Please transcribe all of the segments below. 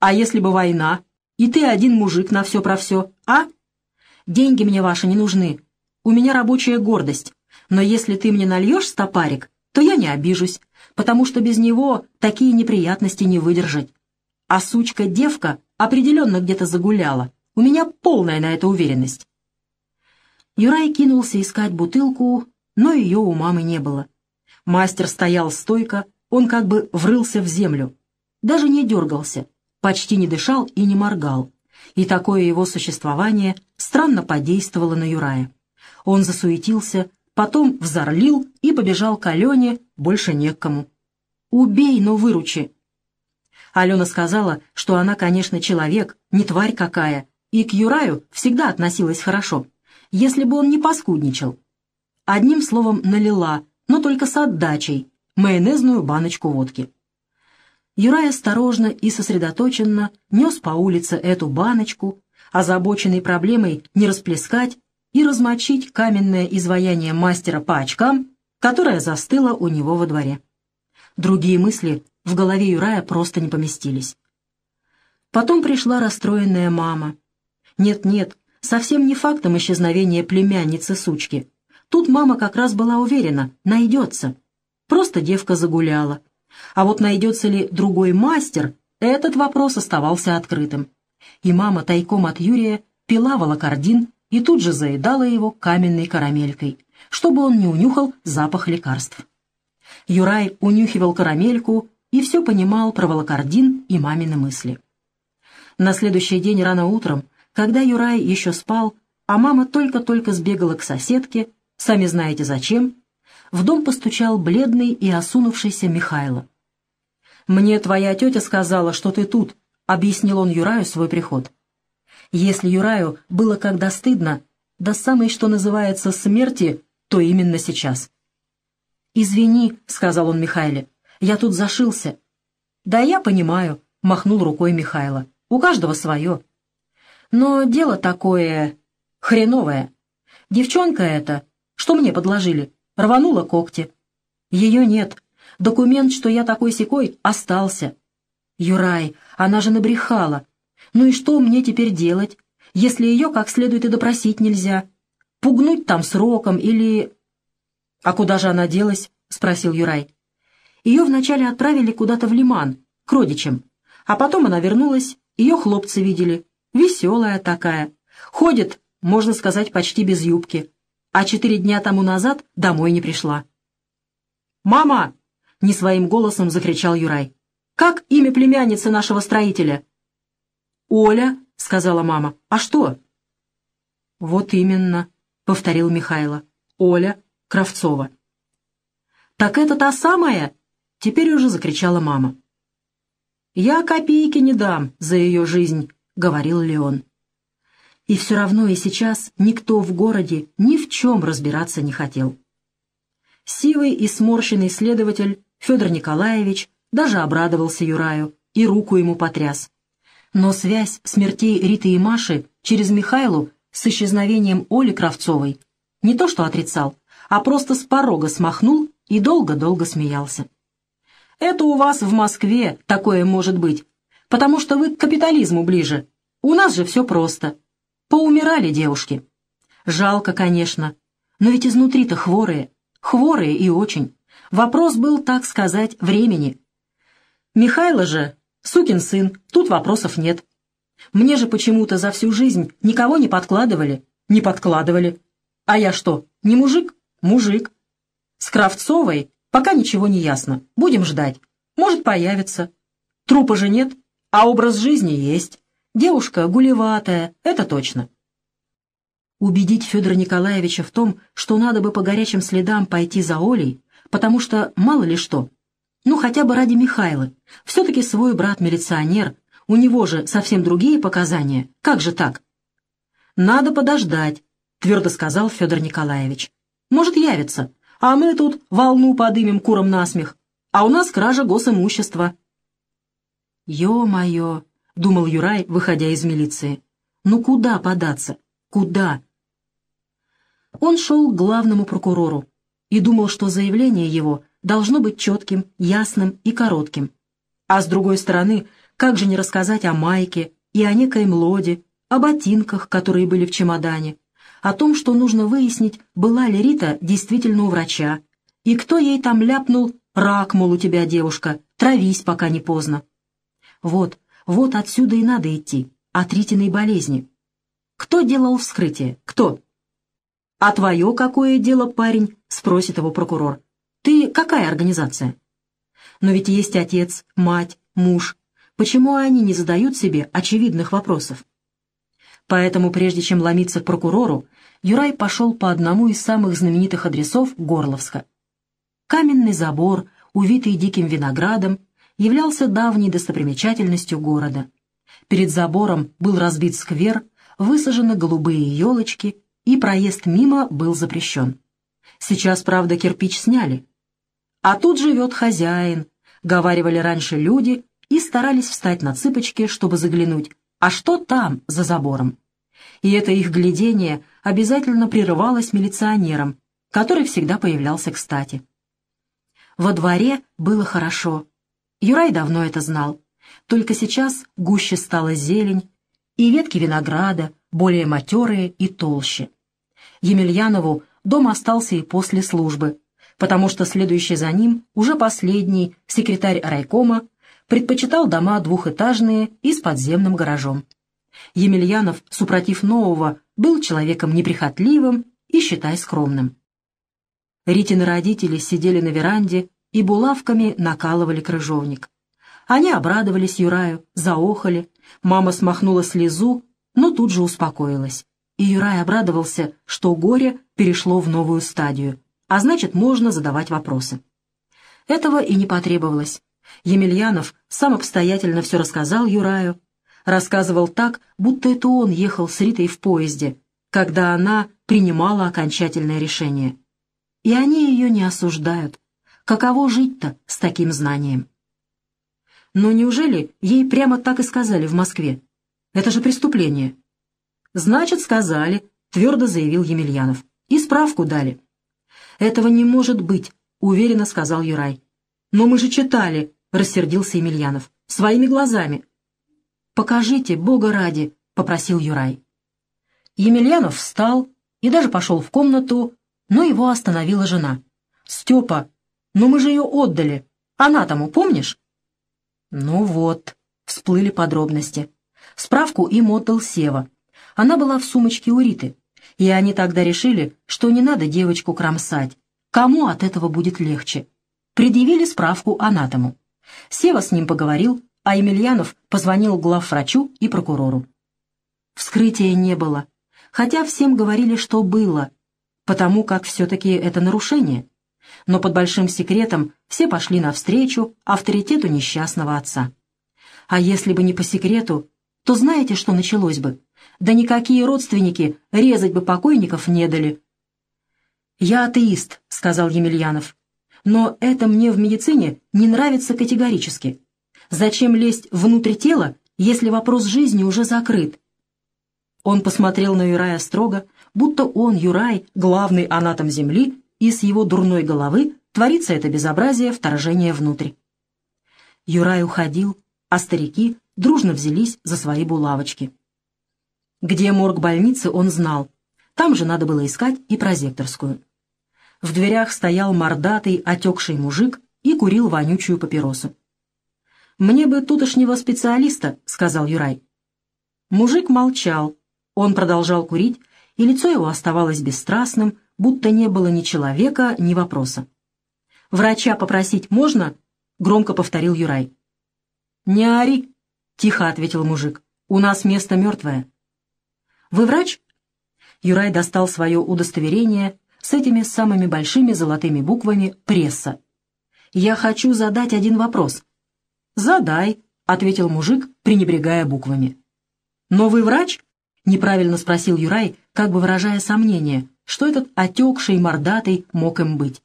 А если бы война, и ты один мужик на все про все, а? Деньги мне ваши не нужны. У меня рабочая гордость. Но если ты мне нальешь стопарик, то я не обижусь, потому что без него такие неприятности не выдержать. А сучка-девка определенно где-то загуляла. У меня полная на это уверенность. Юрай кинулся искать бутылку, но ее у мамы не было. Мастер стоял стойко, он как бы врылся в землю. Даже не дергался, почти не дышал и не моргал. И такое его существование странно подействовало на Юрая. Он засуетился, потом взорлил и побежал к Алене, больше не к кому. «Убей, но выручи!» Алена сказала, что она, конечно, человек, не тварь какая, и к Юраю всегда относилась хорошо, если бы он не паскудничал. Одним словом, налила, но только с отдачей, майонезную баночку водки. Юрай осторожно и сосредоточенно нес по улице эту баночку, озабоченный проблемой не расплескать и размочить каменное изваяние мастера по очкам, которое застыло у него во дворе. Другие мысли в голове Юрая просто не поместились. Потом пришла расстроенная мама. Нет-нет, совсем не фактом исчезновения племянницы-сучки. Тут мама как раз была уверена, найдется. Просто девка загуляла. А вот найдется ли другой мастер, этот вопрос оставался открытым. И мама тайком от Юрия пила волокордин и тут же заедала его каменной карамелькой, чтобы он не унюхал запах лекарств. Юрай унюхивал карамельку и все понимал про волокордин и мамины мысли. На следующий день рано утром, когда Юрай еще спал, а мама только-только сбегала к соседке, сами знаете зачем, в дом постучал бледный и осунувшийся Михайло. «Мне твоя тетя сказала, что ты тут», — объяснил он Юраю свой приход. Если Юраю было когда стыдно, до самой, что называется, смерти, то именно сейчас. «Извини», — сказал он Михайле, — «я тут зашился». «Да я понимаю», — махнул рукой Михайло, — «у каждого свое». «Но дело такое... хреновое. Девчонка эта, что мне подложили, рванула когти. Ее нет. Документ, что я такой-сякой, остался. Юрай, она же набрехала. Ну и что мне теперь делать, если ее как следует и допросить нельзя? Пугнуть там сроком или... — А куда же она делась? — спросил Юрай. Ее вначале отправили куда-то в Лиман, к родичам. А потом она вернулась, ее хлопцы видели. Веселая такая. Ходит, можно сказать, почти без юбки а четыре дня тому назад домой не пришла. «Мама!» — не своим голосом закричал Юрай. «Как имя племянницы нашего строителя?» «Оля», — сказала мама. «А что?» «Вот именно», — повторил Михайло. «Оля Кравцова». «Так это та самая?» — теперь уже закричала мама. «Я копейки не дам за ее жизнь», — говорил Леон. И все равно и сейчас никто в городе ни в чем разбираться не хотел. Сивый и сморщенный следователь Федор Николаевич даже обрадовался Юраю и руку ему потряс. Но связь смертей Риты и Маши через Михайлу с исчезновением Оли Кравцовой не то что отрицал, а просто с порога смахнул и долго-долго смеялся. «Это у вас в Москве такое может быть, потому что вы к капитализму ближе. У нас же все просто. Поумирали девушки. Жалко, конечно, но ведь изнутри-то хворые, хворые и очень. Вопрос был, так сказать, времени. Михайло же, сукин сын, тут вопросов нет. Мне же почему-то за всю жизнь никого не подкладывали, не подкладывали. А я что, не мужик? Мужик. С Кравцовой пока ничего не ясно. Будем ждать. Может, появится. Трупа же нет, а образ жизни есть. Девушка гулеватая, это точно. Убедить Федора Николаевича в том, что надо бы по горячим следам пойти за Олей, потому что мало ли что. Ну, хотя бы ради Михайла. Все-таки свой брат-милиционер, у него же совсем другие показания. Как же так? «Надо подождать», — твердо сказал Федор Николаевич. «Может, явится, а мы тут волну подымем куром насмех, а у нас кража госимущества». «Ё-моё!» — думал Юрай, выходя из милиции. «Ну куда податься? Куда?» Он шел к главному прокурору и думал, что заявление его должно быть четким, ясным и коротким. А с другой стороны, Как же не рассказать о майке и о некой млоде, о ботинках, которые были в чемодане, о том, что нужно выяснить, была ли Рита действительно у врача, и кто ей там ляпнул «рак, мол, у тебя, девушка, травись, пока не поздно». Вот, вот отсюда и надо идти, от Ритиной болезни. Кто делал вскрытие? Кто? «А твое какое дело, парень?» — спросит его прокурор. «Ты какая организация?» Но ведь есть отец, мать, муж. Почему они не задают себе очевидных вопросов? Поэтому, прежде чем ломиться к прокурору, Юрай пошел по одному из самых знаменитых адресов Горловска. Каменный забор, увитый диким виноградом, являлся давней достопримечательностью города. Перед забором был разбит сквер, высажены голубые елочки, и проезд мимо был запрещен. Сейчас, правда, кирпич сняли. А тут живет хозяин, говаривали раньше люди и старались встать на цыпочки, чтобы заглянуть, а что там, за забором? И это их глядение обязательно прерывалось милиционером, который всегда появлялся кстати. Во дворе было хорошо. Юрай давно это знал. Только сейчас гуще стала зелень, и ветки винограда, более матерые и толще. Емельянову дом остался и после службы, потому что следующий за ним, уже последний, секретарь райкома, предпочитал дома двухэтажные и с подземным гаражом. Емельянов, супротив нового, был человеком неприхотливым и, считай, скромным. Ритины родители сидели на веранде и булавками накалывали крыжовник. Они обрадовались Юраю, заохали, мама смахнула слезу, но тут же успокоилась и Юрай обрадовался, что горе перешло в новую стадию, а значит, можно задавать вопросы. Этого и не потребовалось. Емельянов сам обстоятельно все рассказал Юраю, рассказывал так, будто это он ехал с Ритой в поезде, когда она принимала окончательное решение. И они ее не осуждают. Каково жить-то с таким знанием? Но неужели ей прямо так и сказали в Москве? Это же преступление. «Значит, сказали», — твердо заявил Емельянов. «И справку дали». «Этого не может быть», — уверенно сказал Юрай. «Но мы же читали», — рассердился Емельянов. «Своими глазами». «Покажите, Бога ради», — попросил Юрай. Емельянов встал и даже пошел в комнату, но его остановила жена. «Степа, но мы же ее отдали. Она тому, помнишь?» «Ну вот», — всплыли подробности. Справку им отдал Сева. Она была в сумочке у Риты, и они тогда решили, что не надо девочку кромсать. Кому от этого будет легче? Предъявили справку анатому. Сева с ним поговорил, а Емельянов позвонил главврачу и прокурору. Вскрытия не было, хотя всем говорили, что было, потому как все-таки это нарушение. Но под большим секретом все пошли навстречу авторитету несчастного отца. А если бы не по секрету, то знаете, что началось бы? Да никакие родственники резать бы покойников не дали. «Я атеист», — сказал Емельянов. «Но это мне в медицине не нравится категорически. Зачем лезть внутрь тела, если вопрос жизни уже закрыт?» Он посмотрел на Юрая строго, будто он, Юрай, главный анатом Земли, и с его дурной головы творится это безобразие вторжения внутрь. Юрай уходил, а старики дружно взялись за свои булавочки. Где морг больницы, он знал. Там же надо было искать и прозекторскую. В дверях стоял мордатый, отекший мужик и курил вонючую папиросу. «Мне бы тутошнего специалиста», — сказал Юрай. Мужик молчал. Он продолжал курить, и лицо его оставалось бесстрастным, будто не было ни человека, ни вопроса. «Врача попросить можно?» — громко повторил Юрай. «Не ори», — тихо ответил мужик. «У нас место мертвое». «Вы врач?» Юрай достал свое удостоверение с этими самыми большими золотыми буквами «Пресса». «Я хочу задать один вопрос». «Задай», — ответил мужик, пренебрегая буквами. «Но вы врач?» — неправильно спросил Юрай, как бы выражая сомнение, что этот отекший мордатый мог им быть.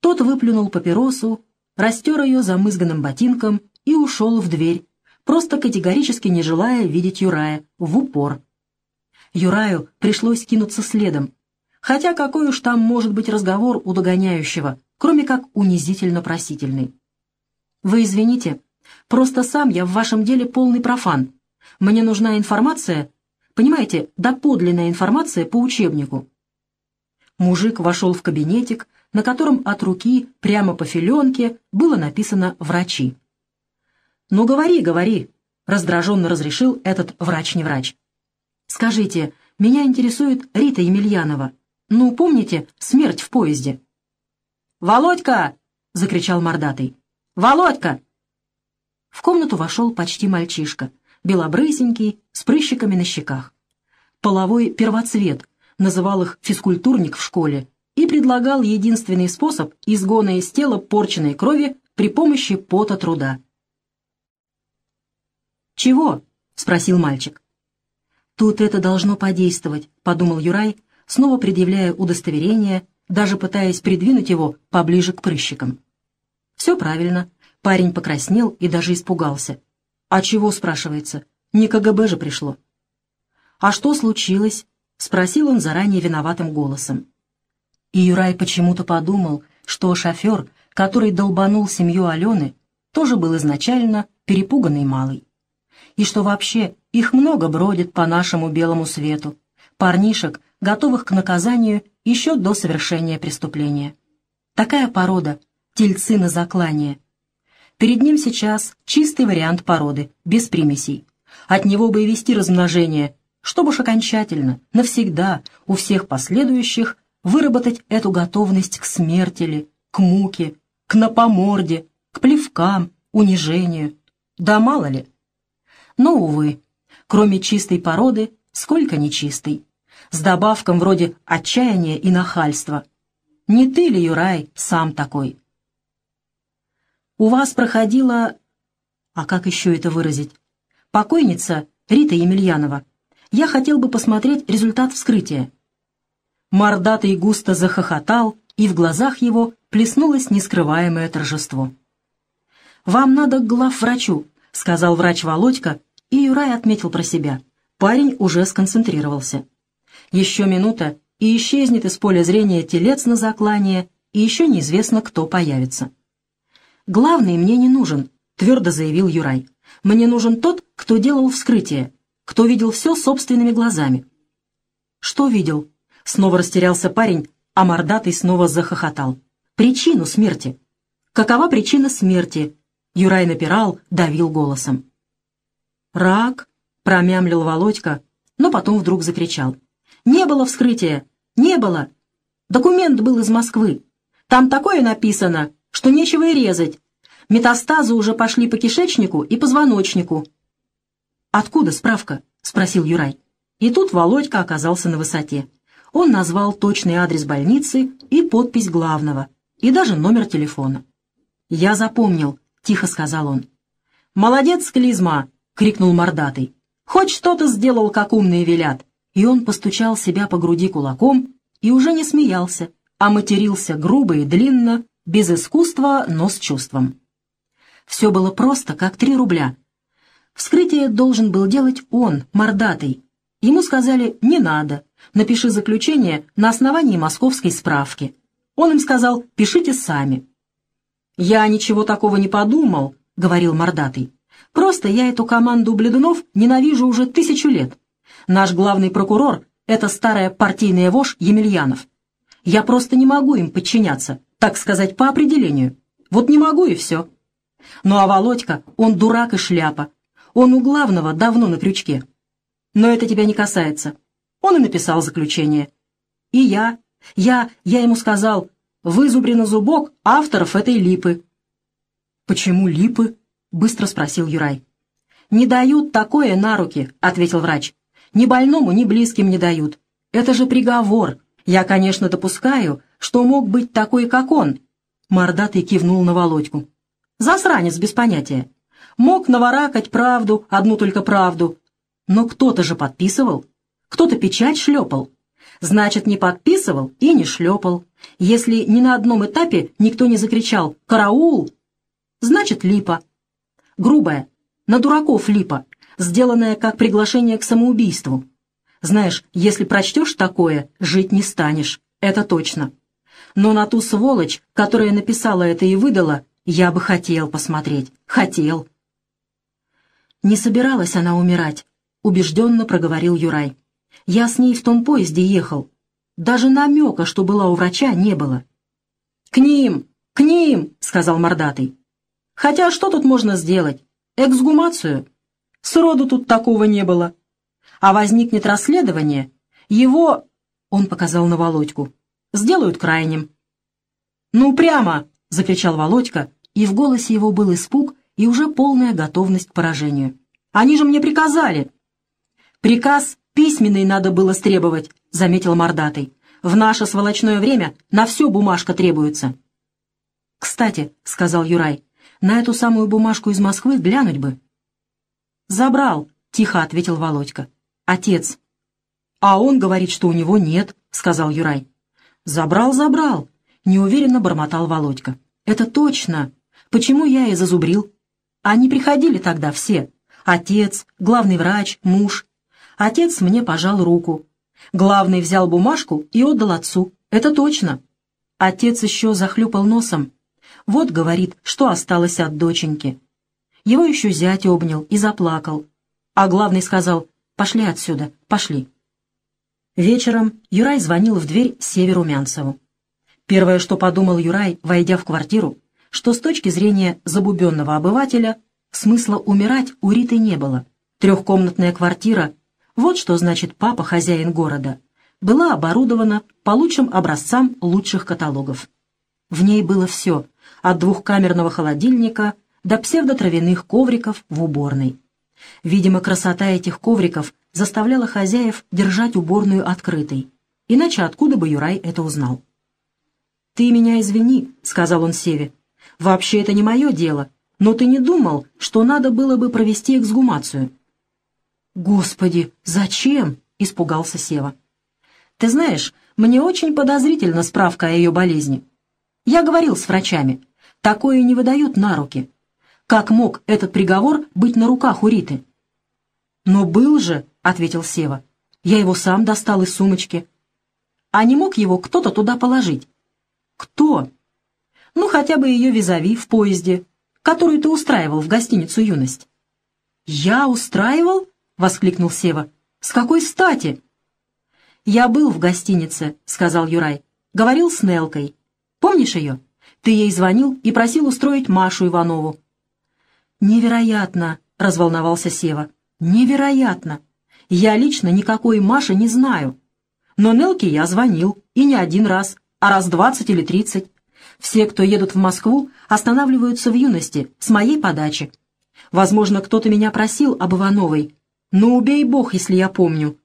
Тот выплюнул папиросу, растер ее замызганным ботинком и ушел в дверь, просто категорически не желая видеть Юрая в упор. Юраю пришлось кинуться следом. Хотя какой уж там может быть разговор у догоняющего, кроме как унизительно-просительный. «Вы извините, Просто сам я в вашем деле полный профан. Мне нужна информация, понимаете, доподлинная информация по учебнику». Мужик вошел в кабинетик, на котором от руки, прямо по филенке, было написано «Врачи». «Ну, говори, говори», — раздраженно разрешил этот врач-не врач. «Скажите, меня интересует Рита Емельянова. Ну, помните, смерть в поезде?» «Володька!» — закричал мордатый. «Володька!» В комнату вошел почти мальчишка, белобрысенький, с прыщиками на щеках. Половой первоцвет, называл их физкультурник в школе, и предлагал единственный способ изгона из тела порченной крови при помощи пота труда. «Чего?» — спросил мальчик. «Тут это должно подействовать», — подумал Юрай, снова предъявляя удостоверение, даже пытаясь придвинуть его поближе к прыщикам. «Все правильно». Парень покраснел и даже испугался. «А чего?» — спрашивается. «Не КГБ же пришло». «А что случилось?» — спросил он заранее виноватым голосом. И Юрай почему-то подумал, что шофер, который долбанул семью Алены, тоже был изначально перепуганный малый. И что вообще их много бродит по нашему белому свету, парнишек, готовых к наказанию еще до совершения преступления. Такая порода — тельцы на заклание. Перед ним сейчас чистый вариант породы, без примесей. От него бы и вести размножение, чтобы уж окончательно, навсегда, у всех последующих выработать эту готовность к смерти ли, к муке, к напоморде, к плевкам, унижению. Да мало ли. Но, увы, кроме чистой породы, сколько нечистой. С добавком вроде отчаяния и нахальства. Не ты ли, Юрай, сам такой? У вас проходила... А как еще это выразить? Покойница Рита Емельянова я хотел бы посмотреть результат вскрытия». Мордатый густо захохотал, и в глазах его плеснулось нескрываемое торжество. «Вам надо к главврачу», — сказал врач Володька, и Юрай отметил про себя. Парень уже сконцентрировался. Еще минута, и исчезнет из поля зрения телец на заклание, и еще неизвестно, кто появится. «Главный мне не нужен», — твердо заявил Юрай. «Мне нужен тот, кто делал вскрытие, кто видел все собственными глазами. «Что видел?» — снова растерялся парень, а мордатый снова захохотал. «Причину смерти». «Какова причина смерти?» Юрай напирал, давил голосом. «Рак», — промямлил Володька, но потом вдруг закричал. «Не было вскрытия! Не было! Документ был из Москвы. Там такое написано, что нечего и резать. Метастазы уже пошли по кишечнику и позвоночнику. «Откуда справка?» — спросил Юрай. И тут Володька оказался на высоте. Он назвал точный адрес больницы и подпись главного, и даже номер телефона. «Я запомнил», — тихо сказал он. «Молодец, Клизма!» — крикнул мордатый. «Хоть что-то сделал, как умные велят!» И он постучал себя по груди кулаком и уже не смеялся, а матерился грубо и длинно, без искусства, но с чувством. Все было просто, как три рубля, Вскрытие должен был делать он, мордатый. Ему сказали «не надо, напиши заключение на основании московской справки». Он им сказал «пишите сами». «Я ничего такого не подумал», — говорил мордатый. «Просто я эту команду бледунов ненавижу уже тысячу лет. Наш главный прокурор — это старая партийная вошь Емельянов. Я просто не могу им подчиняться, так сказать, по определению. Вот не могу и все. Ну а Володька, он дурак и шляпа, он у главного давно на крючке. Но это тебя не касается. Он и написал заключение. И я, я, я ему сказал, вызубрено зубок авторов этой липы. «Почему липы?» — быстро спросил Юрай. «Не дают такое на руки», — ответил врач. «Ни больному, ни близким не дают. Это же приговор. Я, конечно, допускаю, что мог быть такой, как он». Мордатый кивнул на Володьку. «Засранец без понятия. Мог наворакать правду, одну только правду. Но кто-то же подписывал. Кто-то печать шлепал. Значит, не подписывал и не шлепал. Если ни на одном этапе никто не закричал «Караул!», значит, липа. Грубая, на дураков липа, сделанная как приглашение к самоубийству. Знаешь, если прочтешь такое, жить не станешь, это точно. Но на ту сволочь, которая написала это и выдала, я бы хотел посмотреть. Хотел. «Не собиралась она умирать», — убежденно проговорил Юрай. «Я с ней в том поезде ехал. Даже намека, что была у врача, не было». «К ним! К ним!» — сказал мордатый. «Хотя что тут можно сделать? Эксгумацию? Сроду тут такого не было. А возникнет расследование, его...» — он показал на Володьку. «Сделают крайним». «Ну, прямо!» — закричал Володька, и в голосе его был испуг и уже полная готовность к поражению. «Они же мне приказали!» «Приказ письменный надо было стребовать», — заметил Мордатый. «В наше сволочное время на все бумажка требуется». «Кстати», — сказал Юрай, — «на эту самую бумажку из Москвы глянуть бы». «Забрал», — тихо ответил Володька. «Отец». «А он говорит, что у него нет», — сказал Юрай. «Забрал, забрал», — неуверенно бормотал Володька. «Это точно. Почему я и зазубрил? Они приходили тогда все. Отец, главный врач, муж. Отец мне пожал руку. Главный взял бумажку и отдал отцу. Это точно. Отец еще захлюпал носом. Вот, говорит, что осталось от доченьки. Его еще зять обнял и заплакал. А главный сказал, пошли отсюда, пошли. Вечером Юрай звонил в дверь Северу Мянцеву. Первое, что подумал Юрай, войдя в квартиру, что с точки зрения забубенного обывателя смысла умирать у Риты не было. Трехкомнатная квартира, вот что значит папа хозяин города, была оборудована по лучшим образцам лучших каталогов. В ней было все, от двухкамерного холодильника до псевдотравяных ковриков в уборной. Видимо, красота этих ковриков заставляла хозяев держать уборную открытой, иначе откуда бы Юрай это узнал? «Ты меня извини», — сказал он Севе, Вообще это не мое дело, но ты не думал, что надо было бы провести эксгумацию?» «Господи, зачем?» — испугался Сева. «Ты знаешь, мне очень подозрительна справка о ее болезни. Я говорил с врачами. Такое не выдают на руки. Как мог этот приговор быть на руках у Риты?» «Но был же», — ответил Сева. «Я его сам достал из сумочки». «А не мог его кто-то туда положить?» «Кто?» Ну, хотя бы ее визави в поезде, которую ты устраивал в гостиницу «Юность». «Я устраивал?» — воскликнул Сева. «С какой стати?» «Я был в гостинице», — сказал Юрай. «Говорил с Нелкой. Помнишь ее? Ты ей звонил и просил устроить Машу Иванову». «Невероятно!» — разволновался Сева. «Невероятно! Я лично никакой Маши не знаю. Но Нелке я звонил, и не один раз, а раз двадцать или тридцать. Все, кто едут в Москву, останавливаются в юности, с моей подачи. Возможно, кто-то меня просил об Ивановой, но убей бог, если я помню.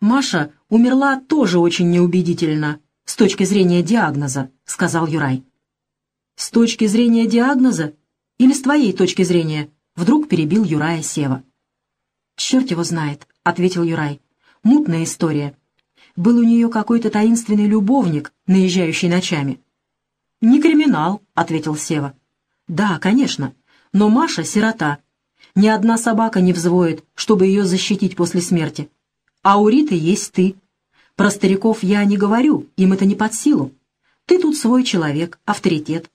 Маша умерла тоже очень неубедительно, с точки зрения диагноза, сказал Юрай. С точки зрения диагноза? Или с твоей точки зрения? Вдруг перебил Юрая Сева. «Черт его знает», — ответил Юрай. «Мутная история. Был у нее какой-то таинственный любовник, наезжающий ночами. «Не криминал», — ответил Сева. «Да, конечно, но Маша — сирота. Ни одна собака не взвоет, чтобы ее защитить после смерти. А у Риты есть ты. Про стариков я не говорю, им это не под силу. Ты тут свой человек, авторитет.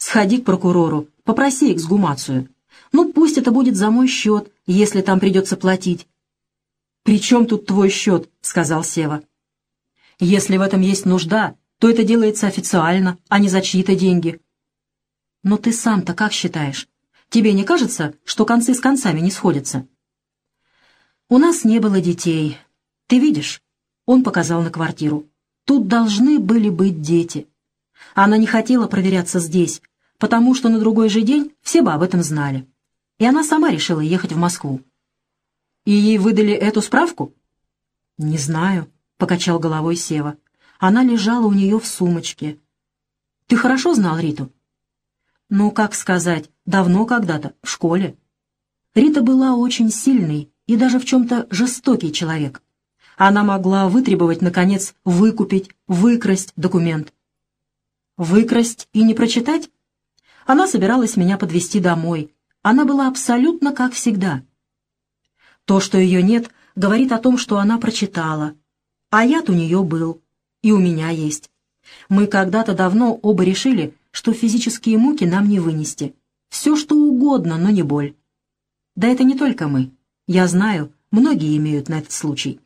Сходи к прокурору, попроси эксгумацию. Ну, пусть это будет за мой счет, если там придется платить». «При чем тут твой счет?» — сказал Сева. «Если в этом есть нужда, то это делается официально, а не за чьи-то деньги. Но ты сам-то как считаешь? Тебе не кажется, что концы с концами не сходятся? У нас не было детей. Ты видишь? Он показал на квартиру. Тут должны были быть дети. Она не хотела проверяться здесь, потому что на другой же день все бы об этом знали. И она сама решила ехать в Москву. И ей выдали эту справку? «Не знаю», — покачал головой Сева. Она лежала у нее в сумочке. «Ты хорошо знал Риту?» «Ну, как сказать, давно когда-то, в школе». Рита была очень сильный и даже в чем-то жестокий человек. Она могла вытребовать, наконец, выкупить, выкрасть документ. Выкрасть и не прочитать? Она собиралась меня подвести домой. Она была абсолютно как всегда. То, что ее нет, говорит о том, что она прочитала. А яд у нее был и у меня есть. Мы когда-то давно оба решили, что физические муки нам не вынести. Все, что угодно, но не боль. Да это не только мы. Я знаю, многие имеют на этот случай.